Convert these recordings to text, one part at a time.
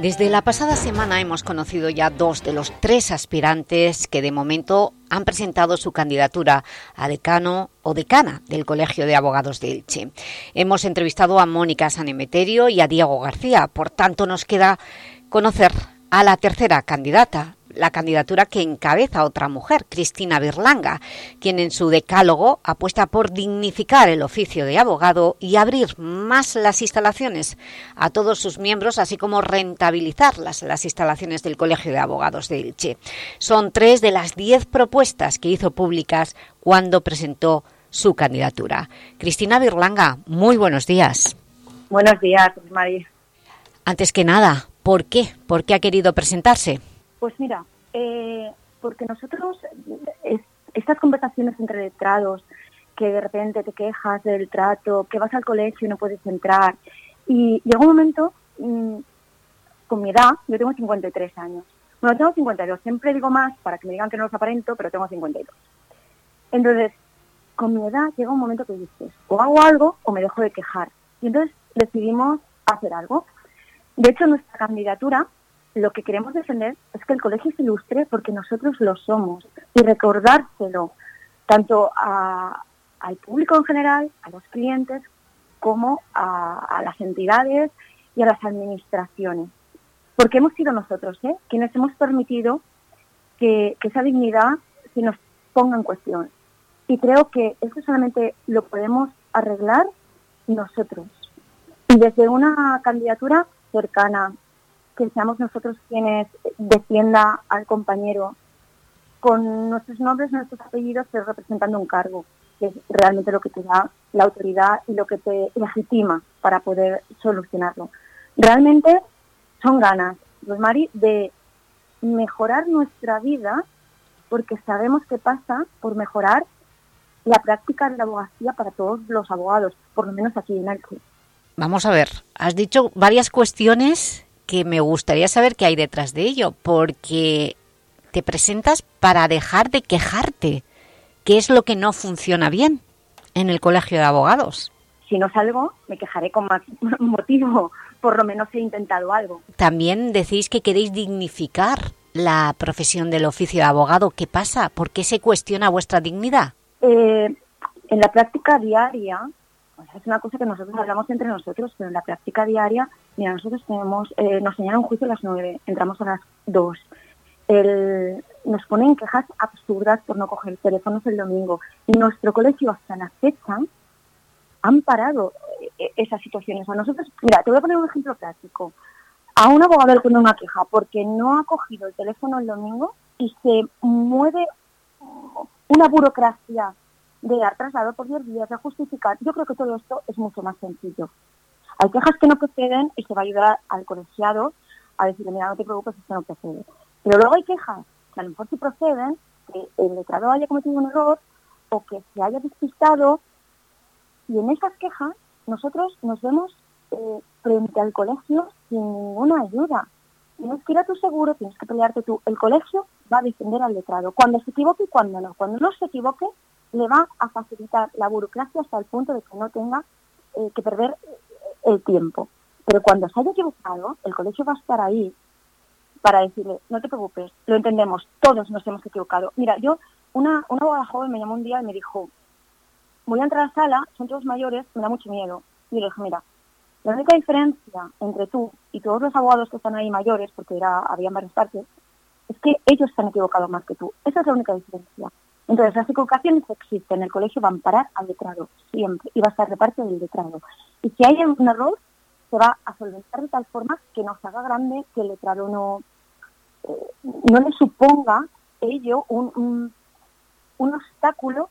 Desde la pasada semana hemos conocido ya dos de los tres aspirantes que de momento han presentado su candidatura a decano o decana del Colegio de Abogados de Elche. Hemos entrevistado a Mónica Sanemeterio y a Diego García, por tanto nos queda conocer a la tercera candidata, la candidatura que encabeza otra mujer, Cristina Birlanga, quien en su decálogo apuesta por dignificar el oficio de abogado y abrir más las instalaciones a todos sus miembros, así como rentabilizar las, las instalaciones del Colegio de Abogados de Elche. Son tres de las diez propuestas que hizo públicas cuando presentó su candidatura. Cristina Birlanga, muy buenos días. Buenos días, María. Antes que nada, ¿por qué? ¿Por qué ha querido presentarse? Pues mira, eh, porque nosotros, estas conversaciones entre letrados, que de repente te quejas del trato, que vas al colegio y no puedes entrar, y llega un momento, mm, con mi edad, yo tengo 53 años, bueno, tengo 52, siempre digo más para que me digan que no los aparento, pero tengo 52. Entonces, con mi edad llega un momento que dices, o hago algo o me dejo de quejar. Y entonces decidimos hacer algo. De hecho, nuestra candidatura lo que queremos defender es que el colegio se ilustre porque nosotros lo somos y recordárselo tanto al público en general, a los clientes, como a, las entidades y a las administraciones. Porque hemos sido nosotros ¿eh? quienes hemos permitido que, que esa dignidad se nos ponga en cuestión. Y creo que eso solamente lo podemos arreglar nosotros. Y desde una candidatura cercana, que seamos nosotros quienes defienda al compañero con nuestros nombres, nuestros apellidos, pero representando un cargo, que es realmente lo que te da la autoridad y lo que te legitima para poder solucionarlo. Realmente son ganas, Rosmari, de mejorar nuestra vida porque sabemos que pasa por mejorar la práctica de la abogacía para todos los abogados, por lo menos aquí en Alco. Vamos a ver, has dicho varias cuestiones que me gustaría saber qué hay detrás de ello, porque te presentas para dejar de quejarte. ¿Qué es lo que no funciona bien en el Colegio de Abogados? Si no salgo, me quejaré con más motivo. Por lo menos he intentado algo. También decís que queréis dignificar la profesión del oficio de abogado. ¿Qué pasa? ¿Por qué se cuestiona vuestra dignidad? Eh, en la práctica diaria es una cosa que nosotros hablamos entre nosotros, pero en la práctica diaria, mira, nosotros tenemos, eh, nos señalan un juicio a las nueve, entramos a las dos. nos ponen quejas absurdas por no coger teléfonos el domingo. Y nuestro colegio hasta la fecha han parado eh, esas situaciones. A nosotros, mira, te voy a poner un ejemplo práctico. A un abogado le ponen una queja porque no ha cogido el teléfono el domingo y se mueve una burocracia de dar traslado por 10 días, de justificar. Yo creo que todo esto es mucho más sencillo. Hay quejas que no proceden y se va a ayudar al colegiado a decirle, mira, no te preocupes, esto no procede. Pero luego hay quejas que a lo mejor sí proceden, que el letrado haya cometido un error o que se haya despistado. Y en esas quejas nosotros nos vemos eh, frente al colegio sin ninguna ayuda. Tienes que ir a tu seguro, tienes que pelearte tú. El colegio va a defender al letrado, cuando se equivoque y cuando no. Cuando no se equivoque, le va a facilitar la burocracia hasta el punto de que no tenga eh, que perder el tiempo. Pero cuando se haya equivocado, el colegio va a estar ahí para decirle, no te preocupes, lo entendemos, todos nos hemos equivocado. Mira, yo, una, una abogada joven me llamó un día y me dijo, voy a entrar a la sala, son todos mayores, me da mucho miedo. Y le dije, mira, la única diferencia entre tú y todos los abogados que están ahí mayores, porque era, habían varias partes, es que ellos se han equivocado más que tú. Esa es la única diferencia. Entonces, las equivocaciones existen, el colegio va a amparar al letrado, siempre, y va a estar de parte del letrado. Y si hay un error, se va a solventar de tal forma que nos haga grande, que el letrado no, eh, no le suponga ello un, un, obstáculo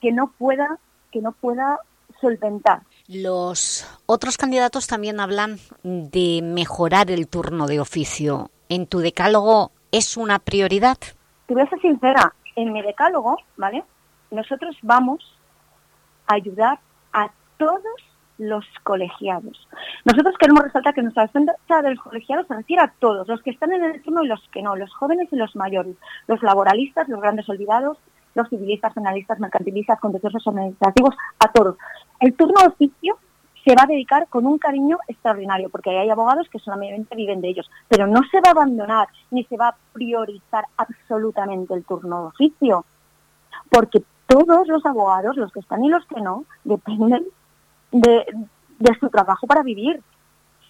que no pueda, que no pueda solventar. Los otros candidatos también hablan de mejorar el turno de oficio. ¿En tu decálogo es una prioridad? Te voy a ser sincera, en mi decálogo, ¿vale? Nosotros vamos a ayudar a todos los colegiados. Nosotros queremos resaltar que nuestra defensa de los colegiados se refiere a todos, los que están en el turno y los que no, los jóvenes y los mayores, los laboralistas, los grandes olvidados, los civilistas, penalistas, mercantilistas, contenciosos administrativos, a todos. El turno de oficio se va a dedicar con un cariño extraordinario, porque hay abogados que solamente viven de ellos, pero no se va a abandonar ni se va a priorizar absolutamente el turno de oficio, porque todos los abogados, los que están y los que no, dependen de, su trabajo para vivir.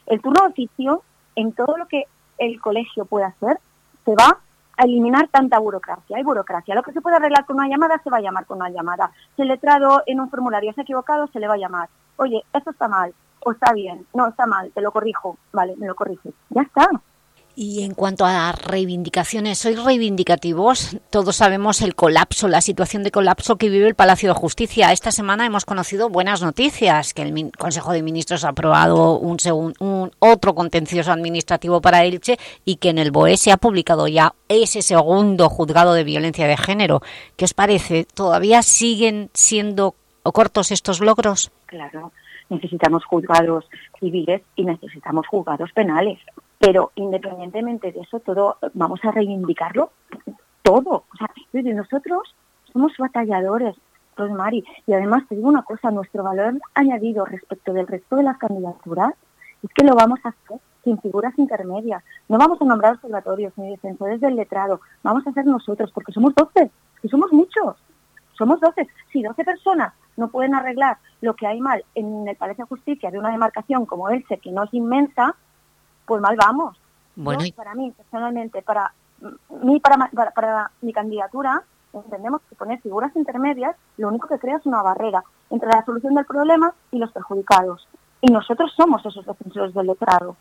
El turno de oficio, en todo lo que el colegio puede hacer, se va eliminar tanta burocracia. Hay burocracia. Lo que se puede arreglar con una llamada se va a llamar con una llamada. Si el letrado en un formulario se ha equivocado, se le va a llamar. Oye, esto está mal, o está bien, no, está mal, te lo corrijo. Vale, me lo corriges. Ya está. Y en cuanto a reivindicaciones, ¿sois reivindicativos? Todos sabemos el colapso, la situación de colapso que vive el Palacio de Justicia. Esta semana hemos conocido buenas noticias, que el Consejo de Ministros ha aprobado un, un otro contencioso administrativo para Elche y que en el BOE se ha publicado ya ese segundo juzgado de violencia de género. ¿Qué os parece? ¿Todavía siguen siendo cortos estos logros? Claro, necesitamos juzgados civiles y necesitamos juzgados penales. Pero independientemente de eso, todo vamos a reivindicarlo todo. O sea, nosotros somos batalladores, Rosmary, y además te digo una cosa, nuestro valor añadido respecto del resto de las candidaturas es que lo vamos a hacer sin figuras intermedias. No vamos a nombrar observatorios ni defensores del letrado, vamos a hacer nosotros, porque somos 12, y somos muchos. Somos 12. Si 12 personas no pueden arreglar lo que hay mal en el Palacio de Justicia de una demarcación como Elche, que no es inmensa, pues mal vamos. Bueno, para mí, personalmente, para mí, para, para, mi candidatura, entendemos que poner figuras intermedias lo único que crea es una barrera entre la solución del problema y los perjudicados. Y nosotros somos esos defensores del letrado.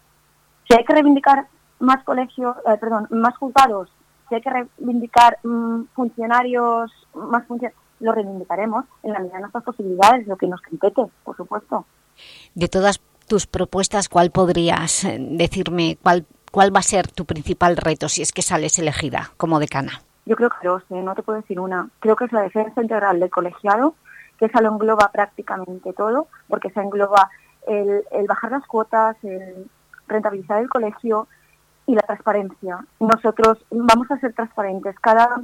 Si hay que reivindicar más colegios, eh, perdón, más juzgados, si hay que reivindicar mm, funcionarios, más funcionarios, lo reivindicaremos en la medida de nuestras posibilidades, lo que nos compete, por supuesto. De todas tus propuestas, ¿cuál podrías eh, decirme, cuál, cuál va a ser tu principal reto si es que sales elegida como decana? Yo creo que dos, no te puedo decir una. Creo que es la defensa integral del colegiado, que esa lo engloba prácticamente todo, porque se engloba el, bajar las cuotas, el rentabilizar el colegio y la transparencia. Nosotros vamos a ser transparentes. Cada,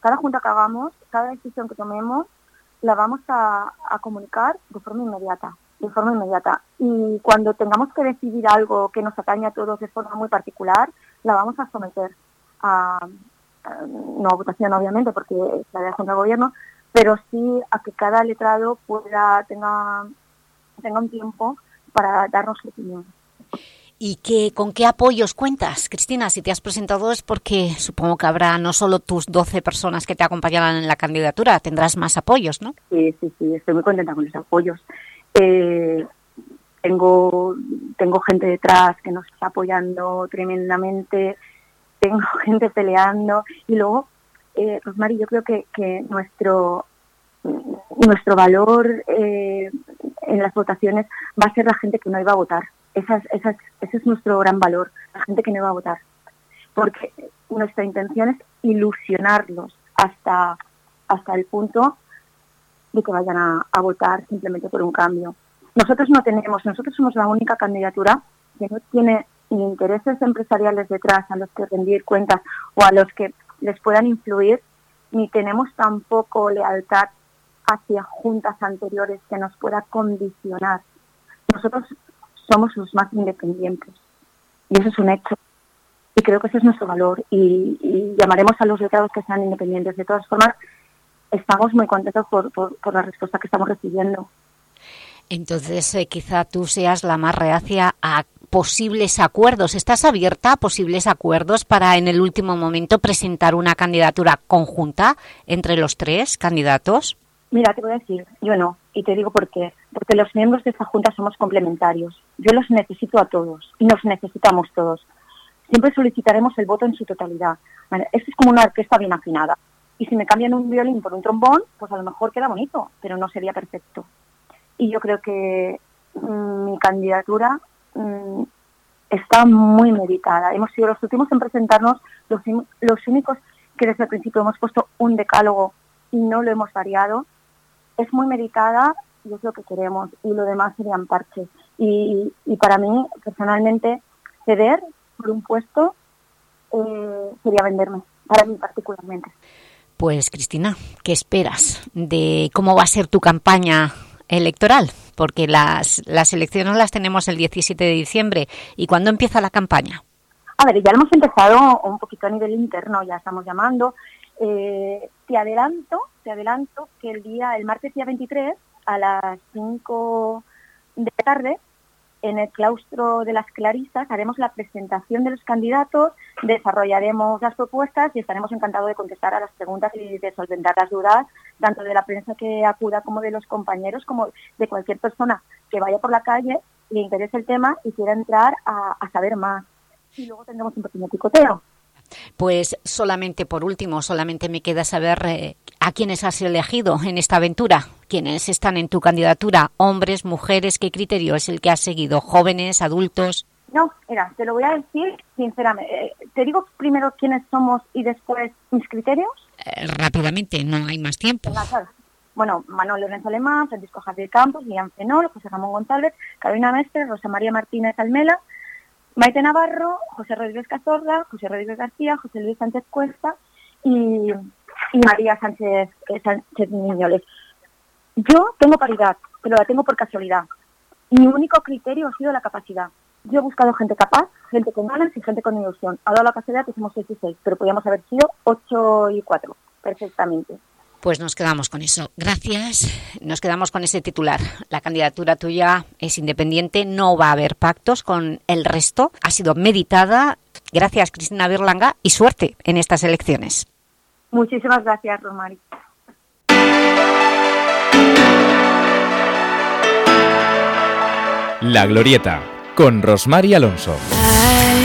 cada junta que hagamos, cada decisión que tomemos, la vamos a comunicar de forma inmediata de forma inmediata. Y cuando tengamos que decidir algo que nos atañe a todos de forma muy particular, la vamos a someter a, no a votación obviamente porque es la de Junta de Gobierno, pero sí a que cada letrado pueda tenga, tenga un tiempo para darnos su opinión. ¿Y qué, con qué apoyos cuentas, Cristina? Si te has presentado es porque supongo que habrá no solo tus 12 personas que te acompañarán en la candidatura, tendrás más apoyos, ¿no? Sí, sí, sí, estoy muy contenta con los apoyos. Eh, tengo, tengo gente detrás que nos está apoyando tremendamente, tengo gente peleando y luego, eh, Rosmary, yo creo que, que nuestro, nuestro valor eh, en las votaciones va a ser la gente que no iba a votar. Esa ese es nuestro gran valor, la gente que no iba a votar. Porque nuestra intención es ilusionarlos hasta, hasta el punto de que vayan a, votar simplemente por un cambio. Nosotros no tenemos, nosotros somos la única candidatura que no tiene ni intereses empresariales detrás a los que rendir cuentas o a los que les puedan influir, ni tenemos tampoco lealtad hacia juntas anteriores que nos pueda condicionar. Nosotros somos los más independientes y eso es un hecho. Y creo que ese es nuestro valor y, y llamaremos a los letrados que sean independientes. De todas formas, estamos muy contentos por, por, la respuesta que estamos recibiendo. Entonces, eh, quizá tú seas la más reacia a posibles acuerdos. ¿Estás abierta a posibles acuerdos para en el último momento presentar una candidatura conjunta entre los tres candidatos? Mira, te voy a decir, yo no, y te digo por qué. Porque los miembros de esta Junta somos complementarios. Yo los necesito a todos, y nos necesitamos todos. Siempre solicitaremos el voto en su totalidad. esto es como una orquesta bien afinada. Y si me cambian un violín por un trombón, pues a lo mejor queda bonito, pero no sería perfecto. Y yo creo que mm, mi candidatura mm, está muy meditada. Hemos sido los últimos en presentarnos, los, los únicos que desde el principio hemos puesto un decálogo y no lo hemos variado. Es muy meditada y es lo que queremos y lo demás serían parches. Y, y para mí, personalmente, ceder por un puesto eh, sería venderme, para mí particularmente. Pues Cristina, ¿qué esperas de cómo va a ser tu campaña electoral? Porque las, las elecciones las tenemos el 17 de diciembre. ¿Y cuándo empieza la campaña? A ver, ya hemos empezado un poquito a nivel interno, ya estamos llamando. Eh, te adelanto, te adelanto que el día, el martes día 23, a las 5 de la tarde, en el claustro de las Clarisas haremos la presentación de los candidatos, desarrollaremos las propuestas y estaremos encantados de contestar a las preguntas y de solventar las dudas, tanto de la prensa que acuda como de los compañeros, como de cualquier persona que vaya por la calle, le interese el tema y quiera entrar a, a saber más. Y luego tendremos un pequeño picoteo. Pues solamente por último, solamente me queda saber eh, a quiénes has elegido en esta aventura, quiénes están en tu candidatura, hombres, mujeres, qué criterio es el que has seguido, jóvenes, adultos. No, mira, te lo voy a decir sinceramente. Eh, te digo primero quiénes somos y después mis criterios. Eh, rápidamente, no hay más tiempo. Bueno, Manuel Lorenzo Alemán, Francisco Javier Campos, Lian Fenol, José Ramón González, Carolina Mestre, Rosa María Martínez Almela, Maite Navarro, José Rodríguez Cazorla, José Rodríguez García, José Luis Sánchez Cuesta y, María Sánchez, eh, Sánchez Miñoles. Yo tengo paridad, pero la tengo por casualidad. Mi único criterio ha sido la capacidad. Yo he buscado gente capaz, gente con ganas y gente con ilusión. Ha dado la casualidad que somos 6 y 6, pero podríamos haber sido 8 y 4, perfectamente. Pues nos quedamos con eso. Gracias. Nos quedamos con ese titular. La candidatura tuya es independiente, no va a haber pactos con el resto. Ha sido meditada. Gracias, Cristina Berlanga, y suerte en estas elecciones. Muchísimas gracias, Romari. La Glorieta, con Rosmar Alonso.